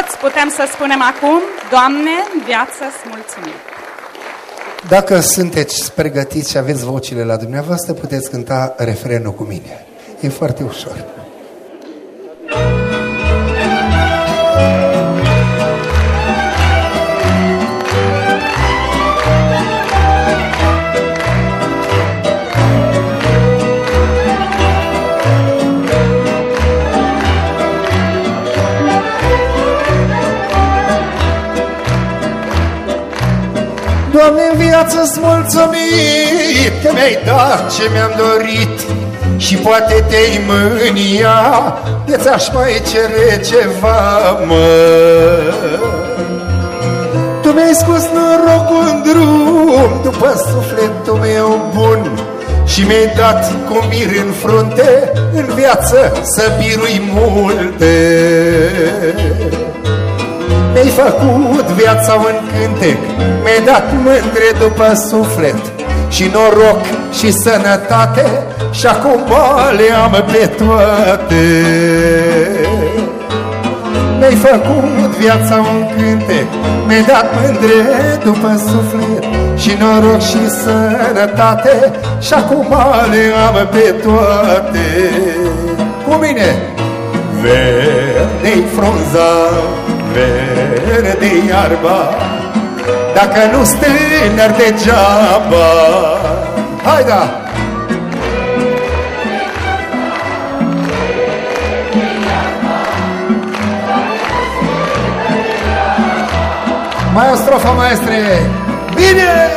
toți putem să spunem acum, Doamne, în viață îți mulțumim. Dacă sunteți pregătiți și aveți vocile la dumneavoastră, puteți cânta refrenul cu mine. E foarte ușor. Viață-ți mulțumit. Că mi-ai dat ce mi-am dorit Și poate te-ai mânia. De ți-aș mai cere ceva, mă. Tu mi-ai scos norocul în drum După sufletul meu bun. Și mi-ai dat cu mir în frunte În viață să birui multe mi-ai făcut viața în cântec Mi-ai dat mândre după suflet. Și noroc și sănătate Și acum le am pe toate. Mi-ai făcut viața un cântec Mi-ai dat mândre după suflet. Și noroc și sănătate Și acum le am pe toate. Cu mine Verde-i frunza verde iarba Dacă nu stânări degeaba Hai da! Mai o strofă, maestre! Bine!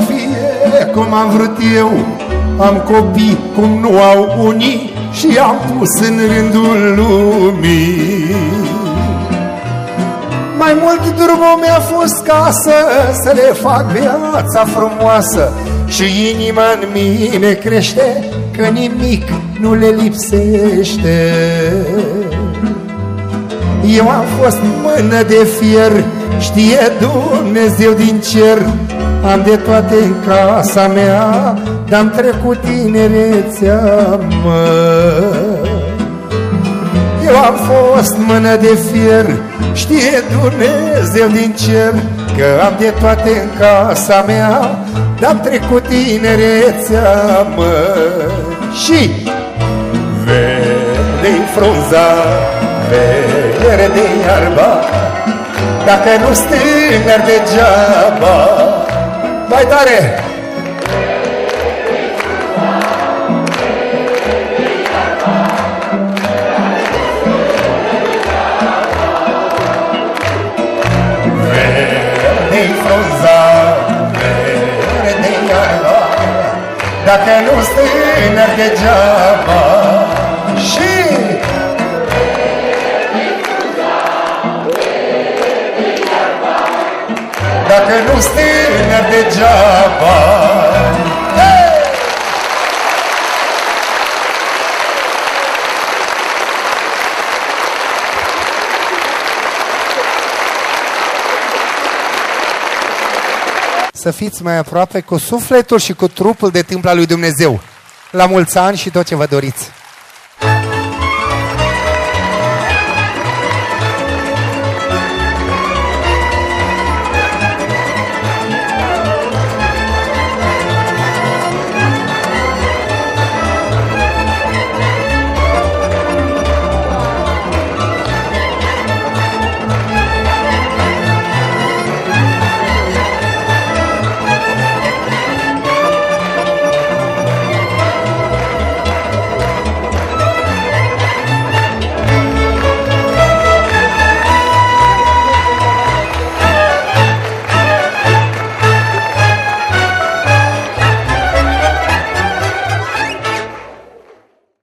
Să fie cum am vrut eu. Am copii cum nu au unii Și am pus în rândul lumii. Mai mult drumul mi-a fost casă Să le fac viața frumoasă. Și inima în mine crește Că nimic nu le lipsește. Eu am fost mână de fier Știe Dumnezeu din cer Am de toate în casa mea Dar-am trecut tinerețea, mă. Eu am fost mână de fier Știe Dumnezeu din cer Că am de toate în casa mea Dar-am trecut tinerețea, mă. Și vede frunza verde iarba Dacă nu stânări degeaba Mai tare! Verde-i frunza, verde iarba Dacă nu stânări degeaba Și Dacă nu stineri degeaba hey! Să fiți mai aproape cu sufletul și cu trupul de timpul lui Dumnezeu. La mulți ani și tot ce vă doriți!